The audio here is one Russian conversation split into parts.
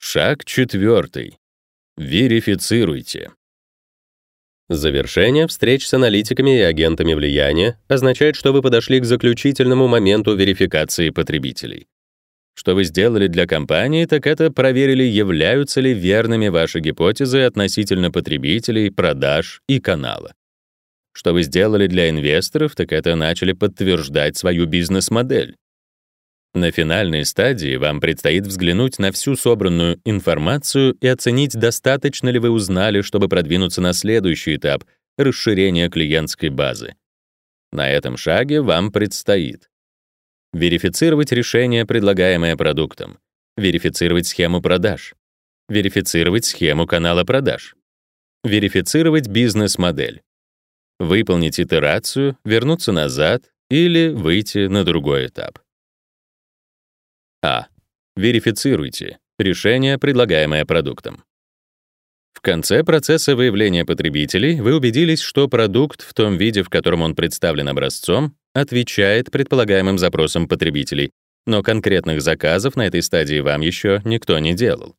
Шаг четвертый. Верифицируйте. Завершение встреч с аналитиками и агентами влияния означает, что вы подошли к заключительному моменту верификации потребителей. Что вы сделали для компании, так это проверили, являются ли верными ваши гипотезы относительно потребителей, продаж и канала. Что вы сделали для инвесторов, так это начали подтверждать свою бизнес-модель. На финальной стадии вам предстоит взглянуть на всю собранную информацию и оценить, достаточно ли вы узнали, чтобы продвинуться на следующий этап — расширения клиентской базы. На этом шаге вам предстоит верифицировать решение, предлагаемое продуктом, верифицировать схему продаж, верифицировать схему канала продаж, верифицировать бизнес-модель, выполнить итерацию, вернуться назад или выйти на другой этап. А. Верифицируйте решение, предлагаемое продуктом. В конце процесса выявления потребителей вы убедились, что продукт в том виде, в котором он представлен образцом, отвечает предполагаемым запросам потребителей, но конкретных заказов на этой стадии вам еще никто не делал.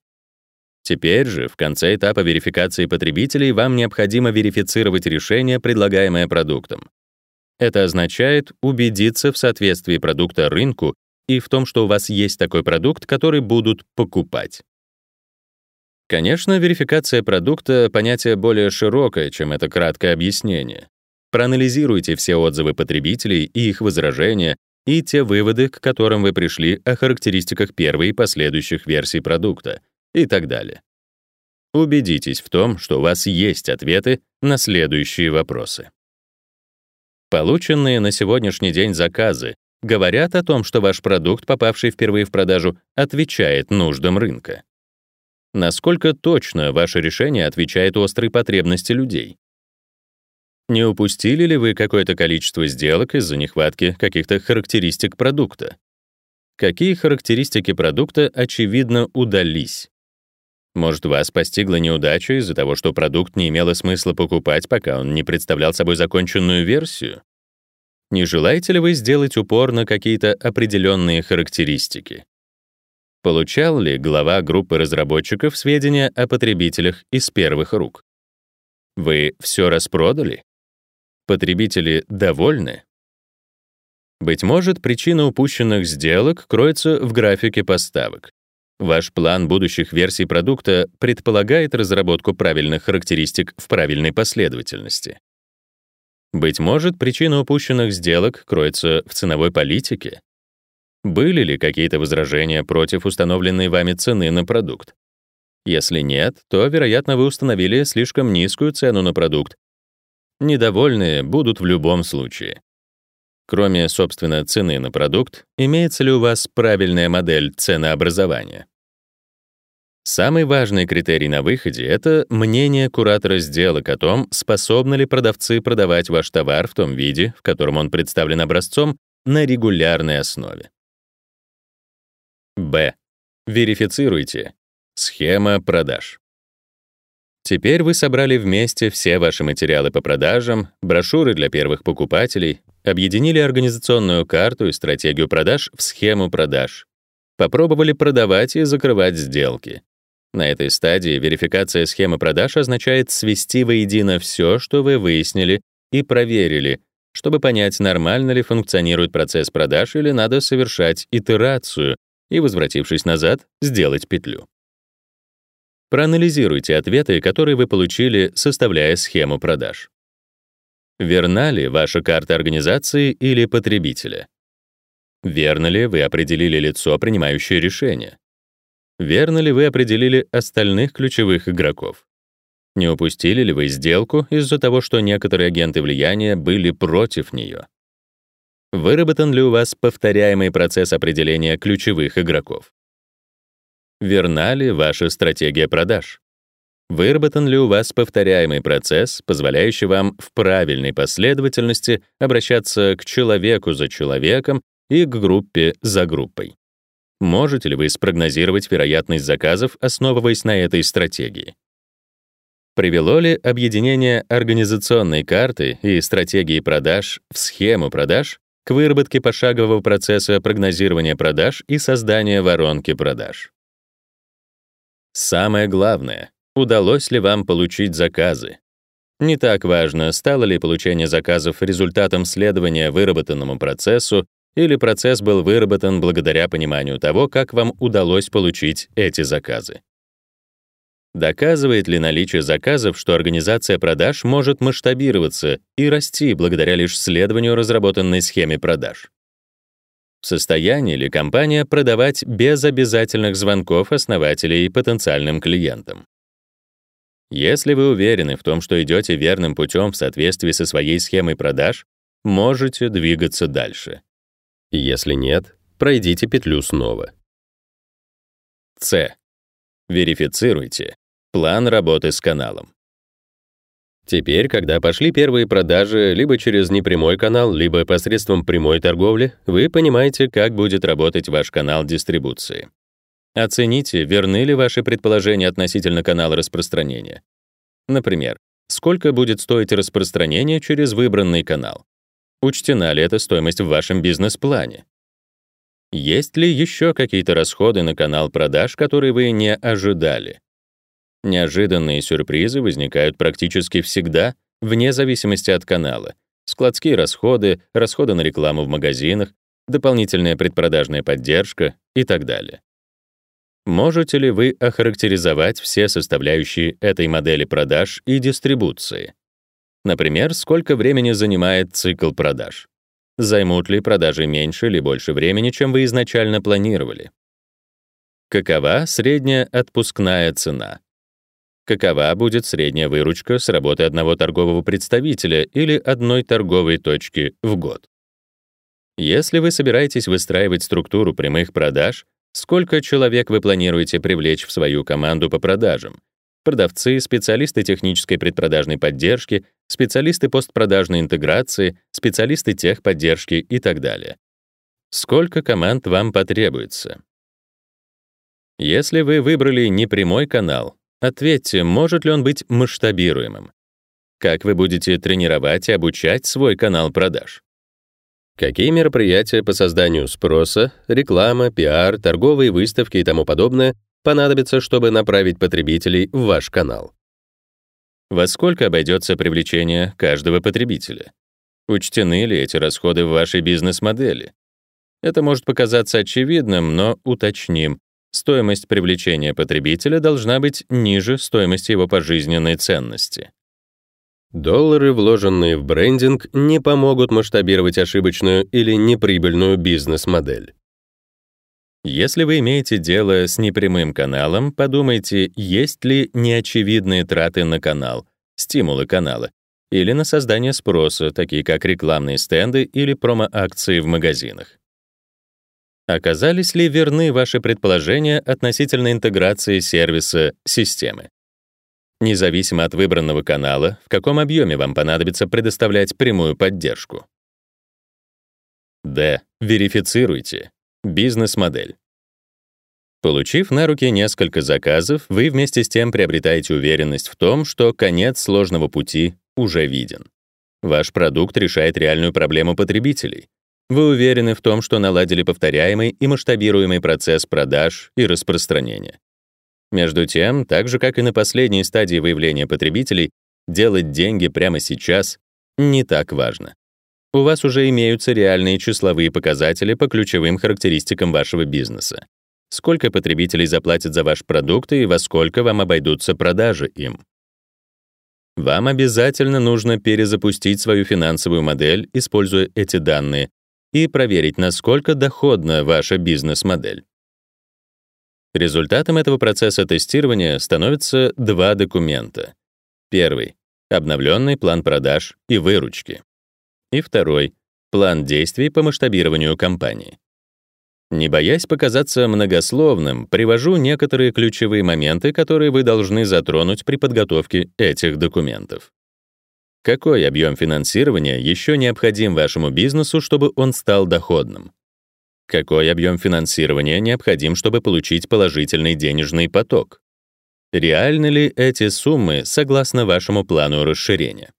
Теперь же, в конце этапа верификации потребителей, вам необходимо верифицировать решение, предлагаемое продуктом. Это означает убедиться в соответствии продукта рынку и в том, что у вас есть такой продукт, который будут покупать. Конечно, верификация продукта — понятие более широкое, чем это краткое объяснение. Проанализируйте все отзывы потребителей и их возражения и те выводы, к которым вы пришли о характеристиках первой и последующих версий продукта и так далее. Убедитесь в том, что у вас есть ответы на следующие вопросы. Полученные на сегодняшний день заказы говорят о том, что ваш продукт, попавший впервые в продажу, отвечает нуждам рынка. Насколько точно ваше решение отвечает острой потребности людей? Не упустили ли вы какое-то количество сделок из-за нехватки каких-то характеристик продукта? Какие характеристики продукта, очевидно, удались? Может, вас постигла неудача из-за того, что продукт не имело смысла покупать, пока он не представлял собой законченную версию? Не желаете ли вы сделать упор на какие-то определенные характеристики? Получал ли глава группы разработчиков сведения о потребителях из первых рук? Вы все распродали? Потребители довольны? Быть может, причина упущенных сделок кроется в графике поставок. Ваш план будущих версий продукта предполагает разработку правильных характеристик в правильной последовательности. Быть может, причина упущенных сделок кроется в ценовой политике? Были ли какие-то возражения против установленной вами цены на продукт? Если нет, то, вероятно, вы установили слишком низкую цену на продукт Недовольные будут в любом случае. Кроме, собственно, цены на продукт, имеется ли у вас правильная модель ценообразования? Самый важный критерий на выходе — это мнение куратора сделок о том, способны ли продавцы продавать ваш товар в том виде, в котором он представлен образцом, на регулярной основе. Б. Верифицируйте. Схема продаж. Теперь вы собрали вместе все ваши материалы по продажам, брошюры для первых покупателей, объединили организационную карту и стратегию продаж в схему продаж. Попробовали продавать и закрывать сделки. На этой стадии верификация схемы продаж означает свести воедино все, что вы выяснили и проверили, чтобы понять, нормально ли функционирует процесс продаж или надо совершать итерацию и, возвратившись назад, сделать петлю. Проанализируйте ответы, которые вы получили, составляя схему продаж. Верна ли ваша карта организации или потребителя? Верно ли вы определили лицо, принимающее решение? Верно ли вы определили остальных ключевых игроков? Не упустили ли вы сделку из-за того, что некоторые агенты влияния были против нее? Выработан ли у вас повторяемый процесс определения ключевых игроков? Верна ли ваша стратегия продаж? Выработан ли у вас повторяемый процесс, позволяющий вам в правильной последовательности обращаться к человеку за человеком и к группе за группой? Можете ли вы спрогнозировать вероятность заказов, основываясь на этой стратегии? Привело ли объединение организационной карты и стратегии продаж в схему продаж к выработке пошагового процесса прогнозирования продаж и создания воронки продаж? Самое главное — удалось ли вам получить заказы. Не так важно, стало ли получение заказов результатом следования выработанному процессу или процесс был выработан благодаря пониманию того, как вам удалось получить эти заказы. Доказывает ли наличие заказов, что организация продаж может масштабироваться и расти благодаря лишь следованию разработанной схеме продаж? В состоянии ли компания продавать без обязательных звонков основателей потенциальным клиентам? Если вы уверены в том, что идете верным путем в соответствии со своей схемой продаж, можете двигаться дальше. Если нет, пройдите петлю снова. С. Верифицируйте план работы с каналом. Теперь, когда пошли первые продажи либо через непрямой канал, либо посредством прямой торговли, вы понимаете, как будет работать ваш канал дистрибуции. Оцените, верны ли ваши предположения относительно канала распространения. Например, сколько будет стоить распространение через выбранный канал? Учтена ли эта стоимость в вашем бизнес-плане? Есть ли еще какие-то расходы на канал продаж, которые вы не ожидали? Неожиданные сюрпризы возникают практически всегда, вне зависимости от канала. Складские расходы, расходы на рекламу в магазинах, дополнительная предпродажная поддержка и так далее. Можете ли вы охарактеризовать все составляющие этой модели продаж и дистрибуции? Например, сколько времени занимает цикл продаж? Займут ли продажи меньше или больше времени, чем вы изначально планировали? Какова средняя отпускная цена? Какова будет средняя выручка с работы одного торгового представителя или одной торговой точки в год? Если вы собираетесь выстраивать структуру прямых продаж, сколько человек вы планируете привлечь в свою команду по продажам? Продавцы, специалисты технической предпродажной поддержки, специалисты постпродажной интеграции, специалисты техподдержки и так далее. Сколько команд вам потребуется? Если вы выбрали непрямой канал, ответьте, может ли он быть масштабируемым? Как вы будете тренировать и обучать свой канал продаж? Какие мероприятия по созданию спроса, реклама, пиар, торговые выставки и тому подобное понадобится, чтобы направить потребителей в ваш канал. Во сколько обойдется привлечение каждого потребителя? Учтены ли эти расходы в вашей бизнес-модели? Это может показаться очевидным, но уточним. Стоимость привлечения потребителя должна быть ниже стоимости его пожизненной ценности. Доллары, вложенные в брендинг, не помогут масштабировать ошибочную или неприбыльную бизнес-модель. Если вы имеете дело с непрямым каналом, подумайте, есть ли неочевидные траты на канал, стимулы канала, или на создание спроса, такие как рекламные стенды или промо-акции в магазинах. Оказались ли верны ваши предположения относительно интеграции сервиса системы? Независимо от выбранного канала, в каком объеме вам понадобится предоставлять прямую поддержку. Д. Верифицируйте. Бизнес-модель. Получив на руки несколько заказов, вы вместе с тем приобретаете уверенность в том, что конец сложного пути уже виден. Ваш продукт решает реальную проблему потребителей. Вы уверены в том, что наладили повторяемый и масштабируемый процесс продаж и распространения. Между тем, так же как и на последней стадии выявления потребителей, делать деньги прямо сейчас не так важно у вас уже имеются реальные числовые показатели по ключевым характеристикам вашего бизнеса. Сколько потребителей заплатят за ваш продукт и во сколько вам обойдутся продажи им. Вам обязательно нужно перезапустить свою финансовую модель, используя эти данные, и проверить, насколько доходна ваша бизнес-модель. Результатом этого процесса тестирования становятся два документа. Первый — обновленный план продаж и выручки и второй — план действий по масштабированию компании. Не боясь показаться многословным, привожу некоторые ключевые моменты, которые вы должны затронуть при подготовке этих документов. Какой объем финансирования еще необходим вашему бизнесу, чтобы он стал доходным? Какой объем финансирования необходим, чтобы получить положительный денежный поток? Реальны ли эти суммы согласно вашему плану расширения?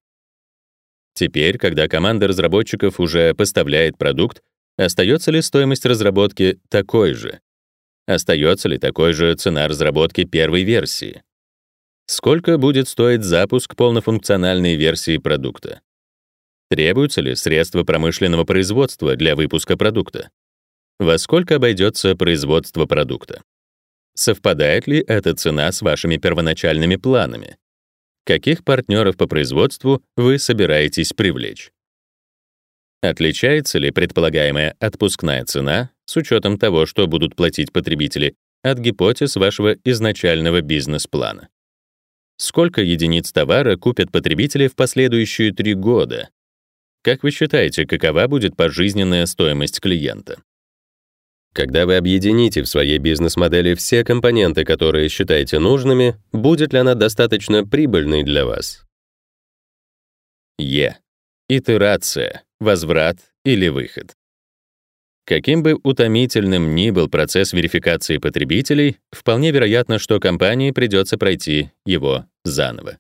Теперь, когда команда разработчиков уже поставляет продукт, остается ли стоимость разработки такой же? Остается ли такой же цена разработки первой версии? Сколько будет стоить запуск полнофункциональной версии продукта? Требуются ли средства промышленного производства для выпуска продукта? Во сколько обойдется производство продукта? Совпадает ли эта цена с вашими первоначальными планами? Каких партнеров по производству вы собираетесь привлечь? Отличается ли предполагаемая отпускная цена с учетом того, что будут платить потребители, от гипотез вашего изначального бизнес-плана? Сколько единиц товара купят потребители в последующие три года? Как вы считаете, какова будет пожизненная стоимость клиента? Когда вы объедините в своей бизнес-модели все компоненты, которые считаете нужными, будет ли она достаточно прибыльной для вас? Е. Итерация, возврат или выход. Каким бы утомительным ни был процесс верификации потребителей, вполне вероятно, что компании придется пройти его заново.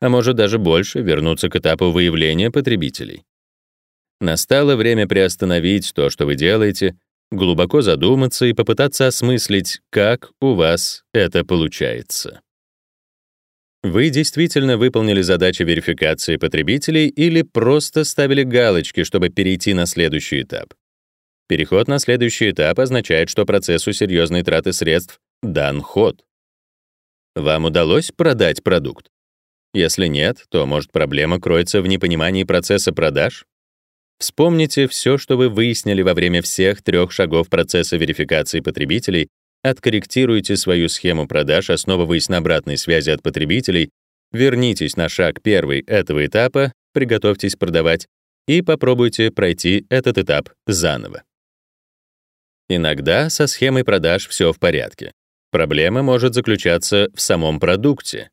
А может даже больше вернуться к этапу выявления потребителей. Настало время приостановить то, что вы делаете, глубоко задуматься и попытаться осмыслить, как у вас это получается. Вы действительно выполнили задачи верификации потребителей или просто ставили галочки, чтобы перейти на следующий этап? Переход на следующий этап означает, что процессу серьезной траты средств дан ход. Вам удалось продать продукт? Если нет, то, может, проблема кроется в непонимании процесса продаж? Вспомните все, что вы выяснили во время всех трех шагов процесса верификации потребителей, откорректируйте свою схему продаж, основываясь на обратной связи от потребителей, вернитесь на шаг первый этого этапа, приготовьтесь продавать и попробуйте пройти этот этап заново. Иногда со схемой продаж все в порядке. Проблема может заключаться в самом продукте.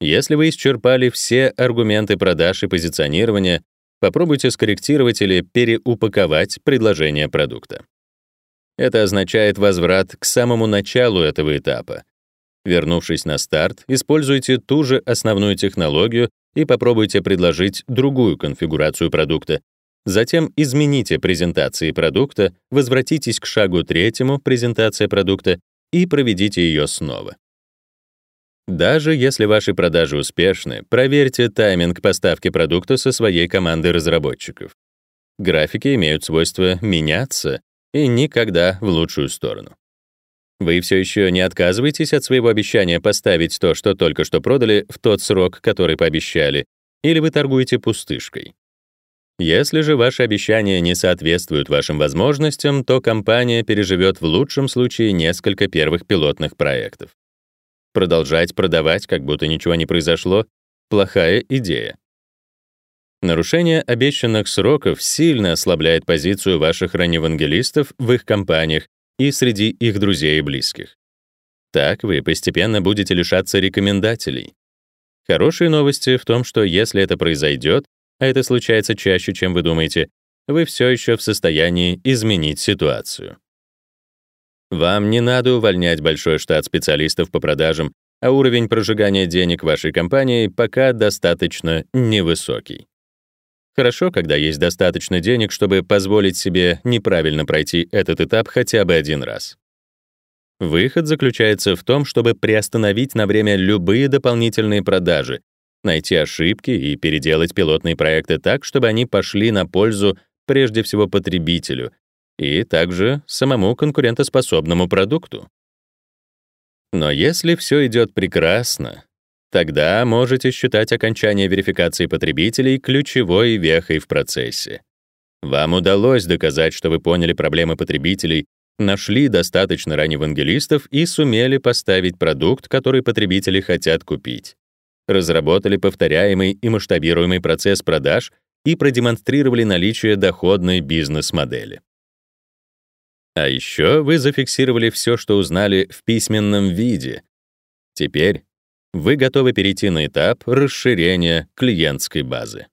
Если вы исчерпали все аргументы продаж и позиционирования, попробуйте скорректировать или переупаковать предложение продукта. Это означает возврат к самому началу этого этапа. Вернувшись на старт, используйте ту же основную технологию и попробуйте предложить другую конфигурацию продукта. Затем измените презентации продукта, возвратитесь к шагу третьему, презентация продукта, и проведите ее снова. Даже если ваши продажи успешны, проверьте тайминг поставки продукта со своей командой разработчиков. Графики имеют свойство меняться и никогда в лучшую сторону. Вы все еще не отказываетесь от своего обещания поставить то, что только что продали, в тот срок, который пообещали, или вы торгуете пустышкой. Если же ваши обещания не соответствуют вашим возможностям, то компания переживет в лучшем случае несколько первых пилотных проектов. Продолжать продавать, как будто ничего не произошло — плохая идея. Нарушение обещанных сроков сильно ослабляет позицию ваших раневангелистов в их компаниях и среди их друзей и близких. Так вы постепенно будете лишаться рекомендателей. Хорошие новости в том, что если это произойдет, а это случается чаще, чем вы думаете, вы все еще в состоянии изменить ситуацию. Вам не надо увольнять большой штат специалистов по продажам, а уровень прожигания денег вашей компании пока достаточно невысокий. Хорошо, когда есть достаточно денег, чтобы позволить себе неправильно пройти этот этап хотя бы один раз. Выход заключается в том, чтобы приостановить на время любые дополнительные продажи, найти ошибки и переделать пилотные проекты так, чтобы они пошли на пользу прежде всего потребителю, и также самому конкурентоспособному продукту. Но если все идет прекрасно, тогда можете считать окончание верификации потребителей ключевой вехой в процессе. Вам удалось доказать, что вы поняли проблемы потребителей, нашли достаточно раневангелистов и сумели поставить продукт, который потребители хотят купить. Разработали повторяемый и масштабируемый процесс продаж и продемонстрировали наличие доходной бизнес-модели. А еще вы зафиксировали все, что узнали в письменном виде. Теперь вы готовы перейти на этап расширения клиентской базы.